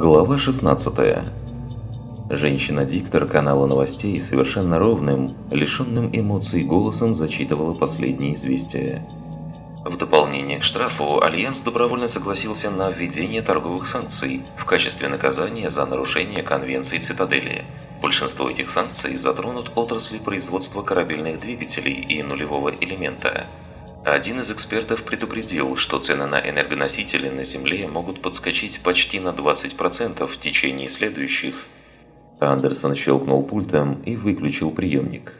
Глава 16. Женщина-диктор канала новостей совершенно ровным, лишенным эмоций голосом зачитывала последние известия. В дополнение к штрафу, Альянс добровольно согласился на введение торговых санкций в качестве наказания за нарушение Конвенции Цитадели. Большинство этих санкций затронут отрасли производства корабельных двигателей и нулевого элемента – один из экспертов предупредил, что цены на энергоносители на Земле могут подскочить почти на 20% в течение следующих... Андерсон щелкнул пультом и выключил приемник.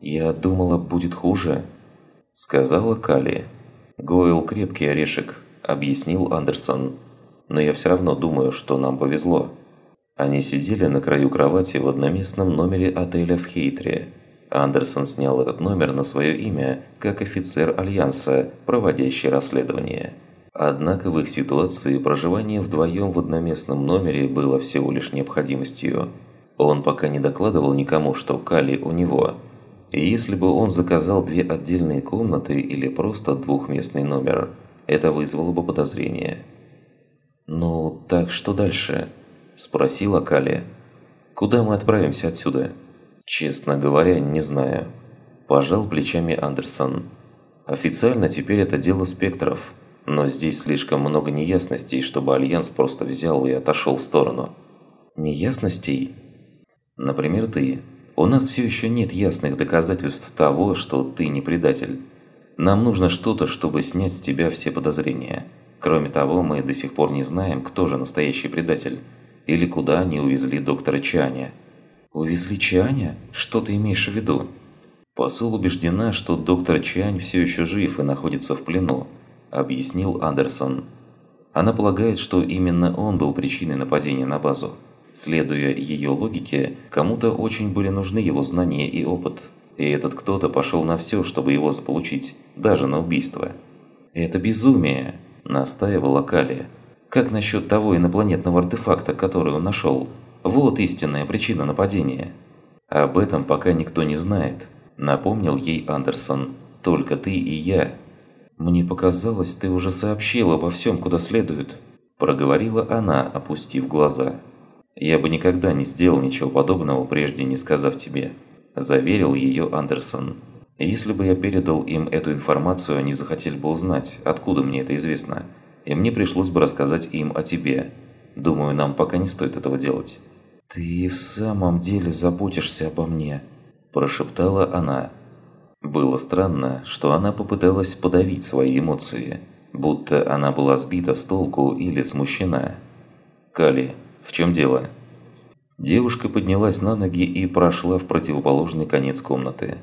«Я думала, будет хуже», – сказала Кали. «Гойл крепкий орешек», – объяснил Андерсон. «Но я все равно думаю, что нам повезло». Они сидели на краю кровати в одноместном номере отеля в Хейтре – Андерсон снял этот номер на свое имя, как офицер Альянса, проводящий расследование. Однако в их ситуации проживание вдвоем в одноместном номере было всего лишь необходимостью. Он пока не докладывал никому, что Кали у него. И если бы он заказал две отдельные комнаты или просто двухместный номер, это вызвало бы подозрение. «Ну, так что дальше?» – спросила Кали. «Куда мы отправимся отсюда?» Честно говоря, не знаю. Пожал плечами Андерсон. Официально теперь это дело спектров, но здесь слишком много неясностей, чтобы Альянс просто взял и отошел в сторону. Неясностей? Например, ты. У нас все еще нет ясных доказательств того, что ты не предатель. Нам нужно что-то, чтобы снять с тебя все подозрения. Кроме того, мы до сих пор не знаем, кто же настоящий предатель, или куда они увезли доктора Чаня. «Увезли Чаня? Что ты имеешь в виду?» Посол убеждена, что доктор Чань все еще жив и находится в плену, объяснил Андерсон. Она полагает, что именно он был причиной нападения на базу. Следуя ее логике, кому-то очень были нужны его знания и опыт. И этот кто-то пошел на все, чтобы его заполучить, даже на убийство. «Это безумие!» – настаивала Кали. «Как насчет того инопланетного артефакта, который он нашел?» Вот истинная причина нападения. Об этом пока никто не знает, напомнил ей Андерсон. Только ты и я. Мне показалось, ты уже сообщил обо всем, куда следует, проговорила она, опустив глаза. Я бы никогда не сделал ничего подобного, прежде не сказав тебе, заверил ее Андерсон. Если бы я передал им эту информацию, они захотели бы узнать, откуда мне это известно, и мне пришлось бы рассказать им о тебе. Думаю, нам пока не стоит этого делать. «Ты в самом деле заботишься обо мне?» – прошептала она. Было странно, что она попыталась подавить свои эмоции, будто она была сбита с толку или смущена. «Кали, в чем дело?» Девушка поднялась на ноги и прошла в противоположный конец комнаты.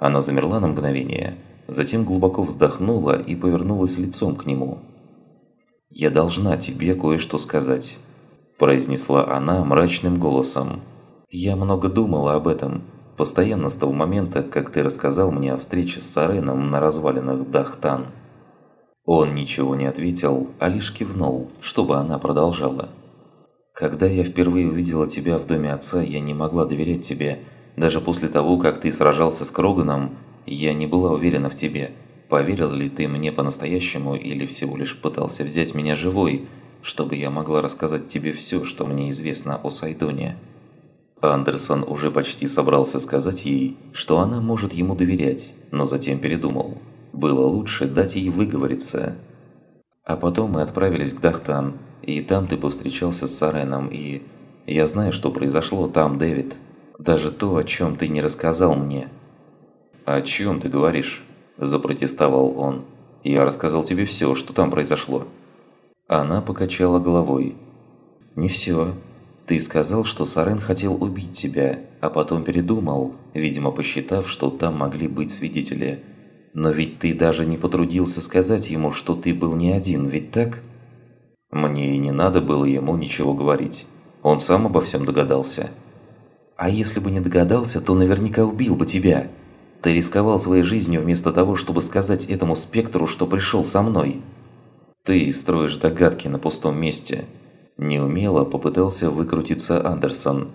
Она замерла на мгновение, затем глубоко вздохнула и повернулась лицом к нему. «Я должна тебе кое-что сказать» произнесла она мрачным голосом. «Я много думала об этом, постоянно с того момента, как ты рассказал мне о встрече с Сареном на развалинах Дахтан». Он ничего не ответил, а лишь кивнул, чтобы она продолжала. «Когда я впервые увидела тебя в доме отца, я не могла доверять тебе. Даже после того, как ты сражался с Кроганом, я не была уверена в тебе. Поверил ли ты мне по-настоящему или всего лишь пытался взять меня живой, чтобы я могла рассказать тебе все, что мне известно о Сайдоне». Андерсон уже почти собрался сказать ей, что она может ему доверять, но затем передумал. Было лучше дать ей выговориться. А потом мы отправились к Дахтан, и там ты повстречался с Сареном, и... Я знаю, что произошло там, Дэвид. Даже то, о чем ты не рассказал мне. «О чем ты говоришь?» – запротестовал он. «Я рассказал тебе все, что там произошло». Она покачала головой. «Не все. Ты сказал, что Сарен хотел убить тебя, а потом передумал, видимо, посчитав, что там могли быть свидетели. Но ведь ты даже не потрудился сказать ему, что ты был не один, ведь так?» Мне и не надо было ему ничего говорить. Он сам обо всем догадался. «А если бы не догадался, то наверняка убил бы тебя. Ты рисковал своей жизнью вместо того, чтобы сказать этому спектру, что пришел со мной». Ты строишь догадки на пустом месте. Неумело попытался выкрутиться Андерсон.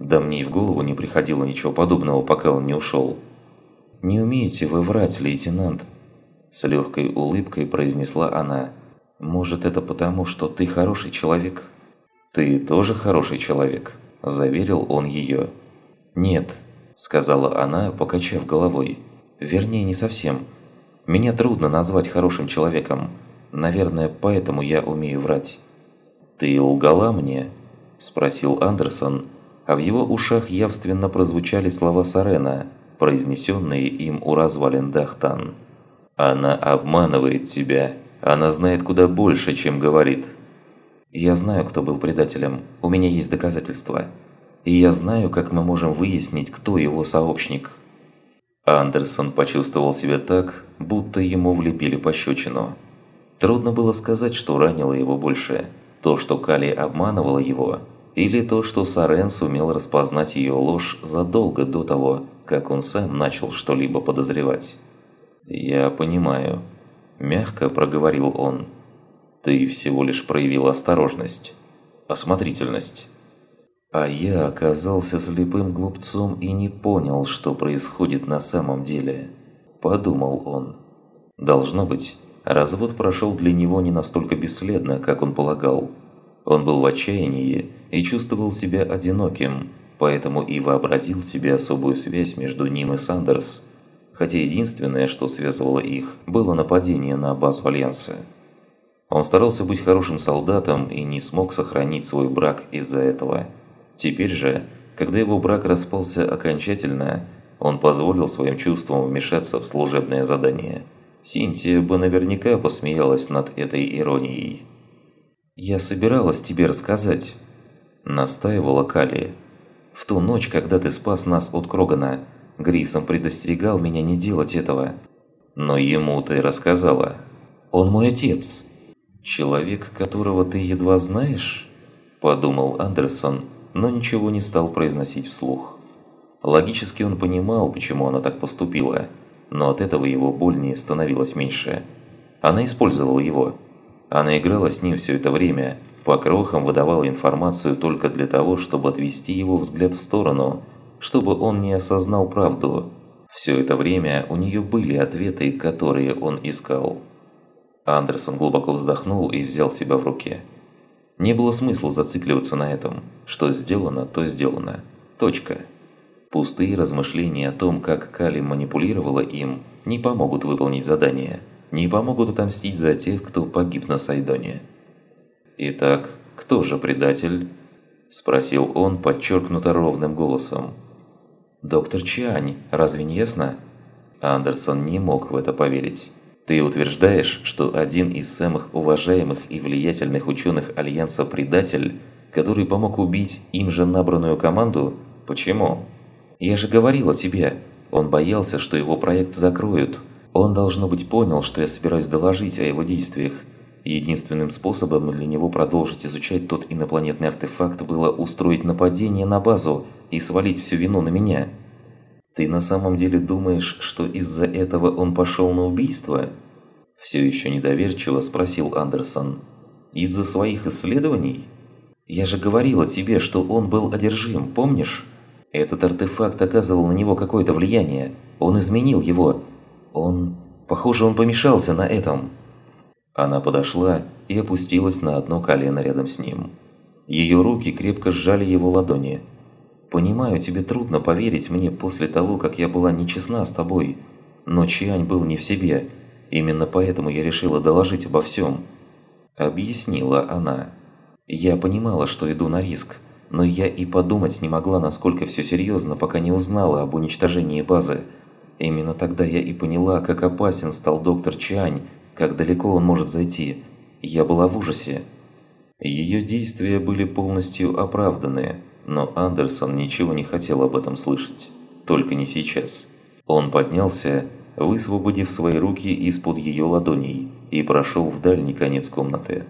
Да мне и в голову не приходило ничего подобного, пока он не ушел. «Не умеете вы врать, лейтенант?» С легкой улыбкой произнесла она. «Может, это потому, что ты хороший человек?» «Ты тоже хороший человек», – заверил он ее. «Нет», – сказала она, покачав головой. «Вернее, не совсем. Меня трудно назвать хорошим человеком. Наверное, поэтому я умею врать». «Ты лгала мне?» – спросил Андерсон, а в его ушах явственно прозвучали слова Сарена, произнесенные им у развалин Дахтан. «Она обманывает тебя. Она знает куда больше, чем говорит». «Я знаю, кто был предателем. У меня есть доказательства. И я знаю, как мы можем выяснить, кто его сообщник». Андерсон почувствовал себя так, будто ему влепили пощечину. Трудно было сказать, что ранило его больше – то, что Кали обманывала его, или то, что Сарен сумел распознать ее ложь задолго до того, как он сам начал что-либо подозревать. «Я понимаю», – мягко проговорил он. «Ты всего лишь проявил осторожность, осмотрительность». А я оказался слепым глупцом и не понял, что происходит на самом деле. Подумал он. Должно быть, Развод прошел для него не настолько бесследно, как он полагал. Он был в отчаянии и чувствовал себя одиноким, поэтому и вообразил себе особую связь между ним и Сандерс, хотя единственное, что связывало их, было нападение на базу Альянса. Он старался быть хорошим солдатом и не смог сохранить свой брак из-за этого. Теперь же, когда его брак распался окончательно, он позволил своим чувствам вмешаться в служебное задание – Синтия бы наверняка посмеялась над этой иронией. «Я собиралась тебе рассказать», – настаивала Кали. «В ту ночь, когда ты спас нас от Крогана, Грисом предостерегал меня не делать этого». «Но ему ты рассказала». «Он мой отец». «Человек, которого ты едва знаешь?» – подумал Андерсон, но ничего не стал произносить вслух. Логически он понимал, почему она так поступила – но от этого его боль не становилась меньше. Она использовала его. Она играла с ним все это время, по крохам выдавала информацию только для того, чтобы отвести его взгляд в сторону, чтобы он не осознал правду. Все это время у нее были ответы, которые он искал. Андерсон глубоко вздохнул и взял себя в руки. Не было смысла зацикливаться на этом. Что сделано, то сделано. Точка. Пустые размышления о том, как Кали манипулировала им, не помогут выполнить задание, не помогут отомстить за тех, кто погиб на Сайдоне. «Итак, кто же предатель?» – спросил он подчеркнуто ровным голосом. «Доктор Чиань, разве не ясно?» Андерсон не мог в это поверить. «Ты утверждаешь, что один из самых уважаемых и влиятельных ученых Альянса предатель, который помог убить им же набранную команду? Почему?» Я же говорила тебе, он боялся, что его проект закроют. Он, должно быть, понял, что я собираюсь доложить о его действиях. Единственным способом для него продолжить изучать тот инопланетный артефакт было устроить нападение на базу и свалить всю вину на меня. Ты на самом деле думаешь, что из-за этого он пошел на убийство? Все еще недоверчиво спросил Андерсон. Из-за своих исследований? Я же говорила тебе, что он был одержим, помнишь? Этот артефакт оказывал на него какое-то влияние. Он изменил его. Он... Похоже, он помешался на этом. Она подошла и опустилась на одно колено рядом с ним. Ее руки крепко сжали его ладони. «Понимаю, тебе трудно поверить мне после того, как я была нечестна с тобой. Но Чиань был не в себе. Именно поэтому я решила доложить обо всем». Объяснила она. «Я понимала, что иду на риск но я и подумать не могла, насколько все серьезно, пока не узнала об уничтожении базы. Именно тогда я и поняла, как опасен стал доктор Чань, как далеко он может зайти. Я была в ужасе. Ее действия были полностью оправданы, но Андерсон ничего не хотел об этом слышать. Только не сейчас. Он поднялся, высвободив свои руки из-под ее ладоней, и прошел в дальний конец комнаты.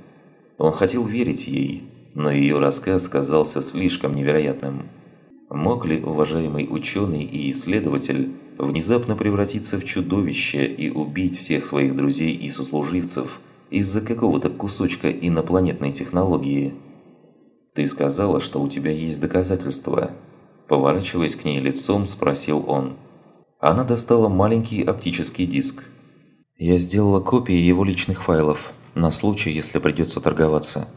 Он хотел верить ей, но ее рассказ казался слишком невероятным. Мог ли уважаемый ученый и исследователь внезапно превратиться в чудовище и убить всех своих друзей и сослуживцев из-за какого-то кусочка инопланетной технологии? «Ты сказала, что у тебя есть доказательства?» Поворачиваясь к ней лицом, спросил он. Она достала маленький оптический диск. «Я сделала копии его личных файлов, на случай, если придется торговаться».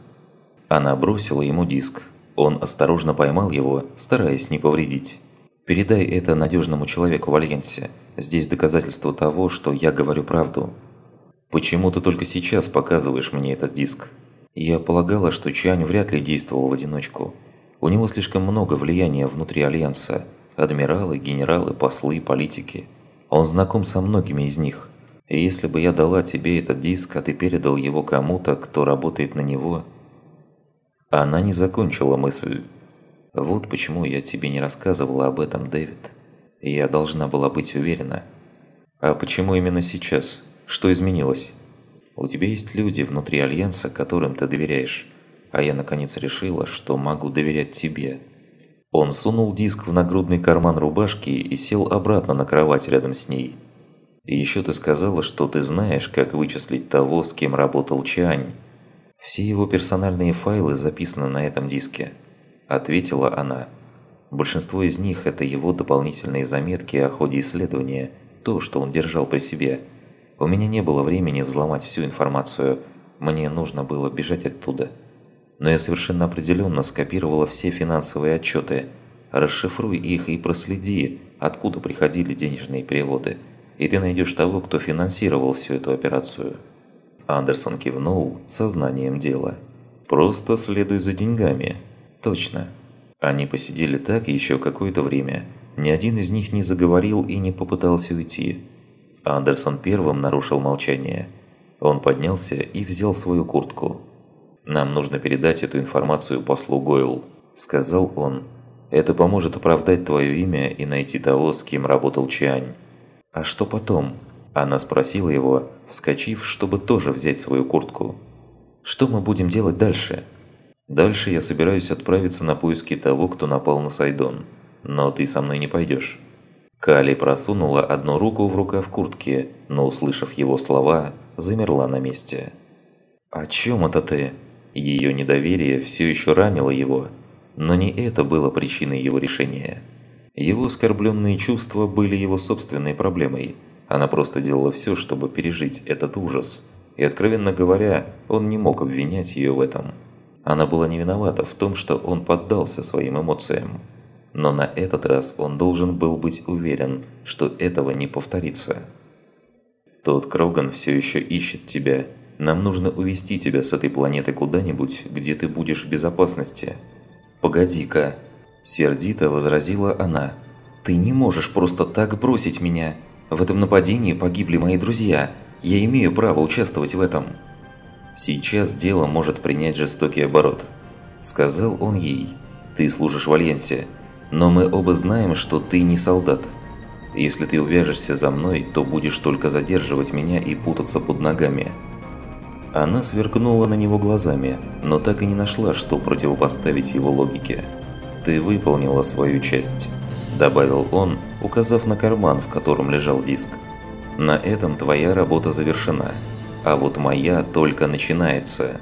Она бросила ему диск. Он осторожно поймал его, стараясь не повредить. «Передай это надежному человеку в Альянсе. Здесь доказательство того, что я говорю правду. Почему ты только сейчас показываешь мне этот диск?» Я полагала, что Чань вряд ли действовал в одиночку. У него слишком много влияния внутри Альянса. Адмиралы, генералы, послы, политики. Он знаком со многими из них. И если бы я дала тебе этот диск, а ты передал его кому-то, кто работает на него... Она не закончила мысль. Вот почему я тебе не рассказывала об этом, Дэвид. Я должна была быть уверена. А почему именно сейчас? Что изменилось? У тебя есть люди внутри Альянса, которым ты доверяешь. А я наконец решила, что могу доверять тебе. Он сунул диск в нагрудный карман рубашки и сел обратно на кровать рядом с ней. Еще ты сказала, что ты знаешь, как вычислить того, с кем работал Чань. Все его персональные файлы записаны на этом диске. Ответила она. Большинство из них – это его дополнительные заметки о ходе исследования, то, что он держал при себе. У меня не было времени взломать всю информацию, мне нужно было бежать оттуда. Но я совершенно определенно скопировала все финансовые отчеты. Расшифруй их и проследи, откуда приходили денежные переводы – и ты найдешь того, кто финансировал всю эту операцию». Андерсон кивнул сознанием дела. «Просто следуй за деньгами». «Точно». Они посидели так еще какое-то время. Ни один из них не заговорил и не попытался уйти. Андерсон первым нарушил молчание. Он поднялся и взял свою куртку. «Нам нужно передать эту информацию послу Гойл», – сказал он. «Это поможет оправдать твое имя и найти того, с кем работал Чиань». «А что потом?» Она спросила его, вскочив, чтобы тоже взять свою куртку. «Что мы будем делать дальше?» «Дальше я собираюсь отправиться на поиски того, кто напал на Сайдон. Но ты со мной не пойдешь». Кали просунула одну руку в рукав куртки, но, услышав его слова, замерла на месте. «О чем это ты?» Ее недоверие все еще ранило его, но не это было причиной его решения. Его оскорбленные чувства были его собственной проблемой. Она просто делала все, чтобы пережить этот ужас. И, откровенно говоря, он не мог обвинять ее в этом. Она была не виновата в том, что он поддался своим эмоциям. Но на этот раз он должен был быть уверен, что этого не повторится. «Тот Кроган все еще ищет тебя. Нам нужно увести тебя с этой планеты куда-нибудь, где ты будешь в безопасности». «Погоди-ка», Сердито возразила она. «Ты не можешь просто так бросить меня. В этом нападении погибли мои друзья. Я имею право участвовать в этом». «Сейчас дело может принять жестокий оборот», – сказал он ей. «Ты служишь в Альянсе, но мы оба знаем, что ты не солдат. Если ты увяжешься за мной, то будешь только задерживать меня и путаться под ногами». Она сверкнула на него глазами, но так и не нашла, что противопоставить его логике ты выполнила свою часть», – добавил он, указав на карман, в котором лежал диск. «На этом твоя работа завершена, а вот моя только начинается».